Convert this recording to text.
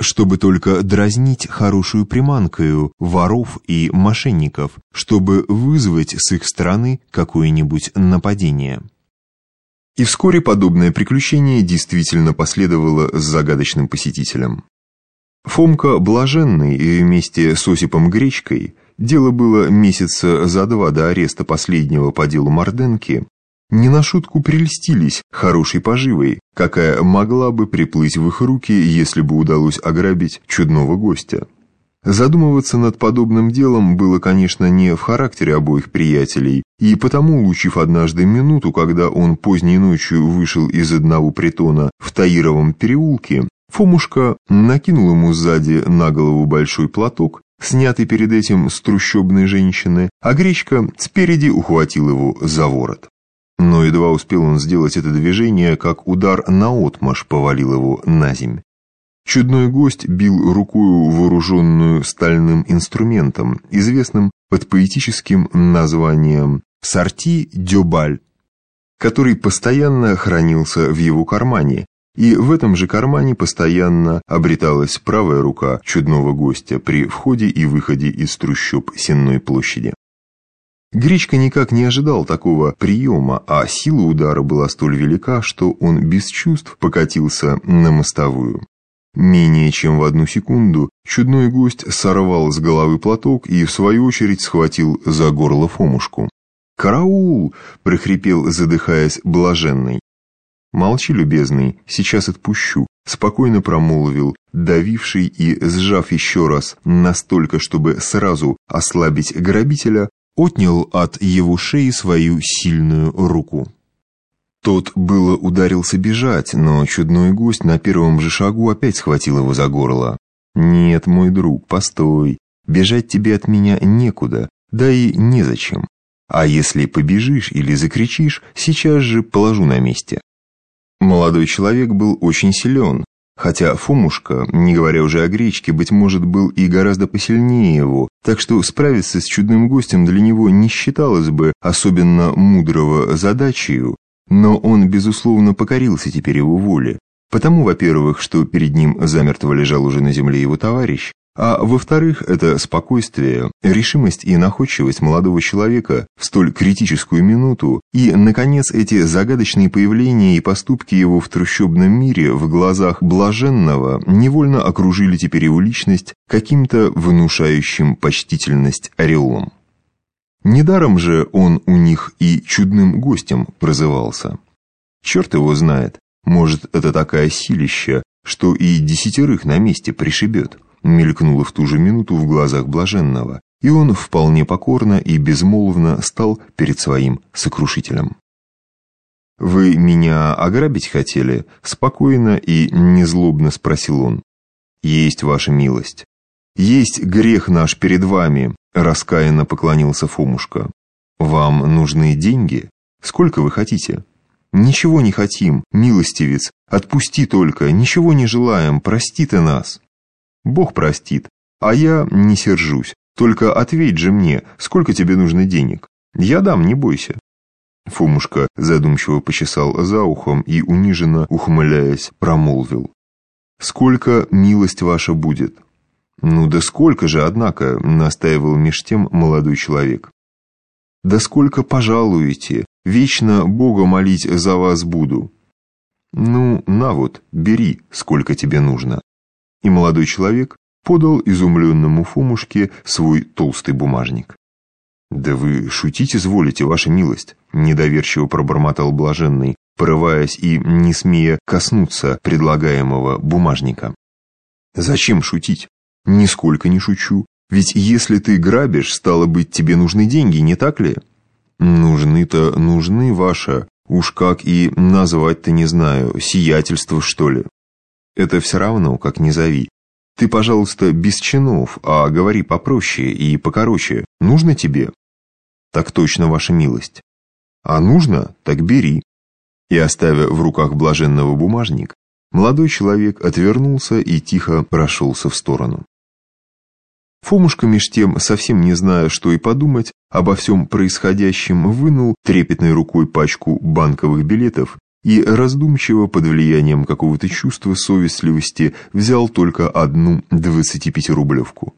чтобы только дразнить хорошую приманкою воров и мошенников, чтобы вызвать с их стороны какое-нибудь нападение. И вскоре подобное приключение действительно последовало с загадочным посетителем. Фомка Блаженный вместе с Осипом Гречкой, дело было месяца за два до ареста последнего по делу Морденки, не на шутку прельстились хорошей поживой, какая могла бы приплыть в их руки, если бы удалось ограбить чудного гостя. Задумываться над подобным делом было, конечно, не в характере обоих приятелей, и потому, улучив однажды минуту, когда он поздней ночью вышел из одного притона в Таировом переулке, Фомушка накинул ему сзади на голову большой платок, снятый перед этим с трущобной женщины, а Гречка спереди ухватил его за ворот. Но едва успел он сделать это движение, как удар наотмашь повалил его на земь. Чудной гость бил рукою, вооруженную стальным инструментом, известным под поэтическим названием «сорти дюбаль», который постоянно хранился в его кармане, и в этом же кармане постоянно обреталась правая рука чудного гостя при входе и выходе из трущоб Сенной площади. Гречка никак не ожидал такого приема, а сила удара была столь велика, что он без чувств покатился на мостовую. Менее чем в одну секунду чудной гость сорвал с головы платок и, в свою очередь, схватил за горло Фомушку. «Караул!» — прохрипел, задыхаясь, блаженный. «Молчи, любезный, сейчас отпущу», — спокойно промолвил, давивший и, сжав еще раз, настолько, чтобы сразу ослабить грабителя, отнял от его шеи свою сильную руку. Тот было ударился бежать, но чудной гость на первом же шагу опять схватил его за горло. «Нет, мой друг, постой, бежать тебе от меня некуда, да и незачем. А если побежишь или закричишь, сейчас же положу на месте». Молодой человек был очень силен, Хотя Фомушка, не говоря уже о гречке, быть может, был и гораздо посильнее его, так что справиться с чудным гостем для него не считалось бы особенно мудрого задачею, но он, безусловно, покорился теперь его воле. Потому, во-первых, что перед ним замертво лежал уже на земле его товарищ, а во-вторых, это спокойствие, решимость и находчивость молодого человека в столь критическую минуту, и, наконец, эти загадочные появления и поступки его в трущобном мире в глазах блаженного невольно окружили теперь его личность каким-то внушающим почтительность ореолом. Недаром же он у них и чудным гостем прозывался. Черт его знает, может, это такая силища, что и десятерых на месте пришибет мелькнуло в ту же минуту в глазах блаженного, и он вполне покорно и безмолвно стал перед своим сокрушителем. «Вы меня ограбить хотели?» — спокойно и незлобно спросил он. «Есть ваша милость. Есть грех наш перед вами», — раскаянно поклонился Фомушка. «Вам нужны деньги? Сколько вы хотите?» «Ничего не хотим, милостивец, отпусти только, ничего не желаем, прости ты нас». Бог простит, а я не сержусь. Только ответь же мне, сколько тебе нужно денег. Я дам, не бойся». Фомушка задумчиво почесал за ухом и, униженно ухмыляясь, промолвил. «Сколько милость ваша будет?» «Ну да сколько же, однако», — настаивал меж тем молодой человек. «Да сколько пожалуете, вечно Бога молить за вас буду». «Ну, на вот, бери, сколько тебе нужно» и молодой человек подал изумленному Фомушке свой толстый бумажник. «Да вы шутить изволите, ваша милость», — недоверчиво пробормотал блаженный, порываясь и не смея коснуться предлагаемого бумажника. «Зачем шутить? Нисколько не шучу. Ведь если ты грабишь, стало быть, тебе нужны деньги, не так ли?» «Нужны-то нужны, ваша. Уж как и назвать-то не знаю, сиятельство, что ли?» Это все равно, как не зови. Ты, пожалуйста, без чинов, а говори попроще и покороче. Нужно тебе? Так точно, ваша милость. А нужно? Так бери. И, оставя в руках блаженного бумажник, молодой человек отвернулся и тихо прошелся в сторону. Фомушка меж тем, совсем не зная, что и подумать, обо всем происходящем вынул трепетной рукой пачку банковых билетов и раздумчиво под влиянием какого-то чувства совестливости взял только одну 25-рублевку.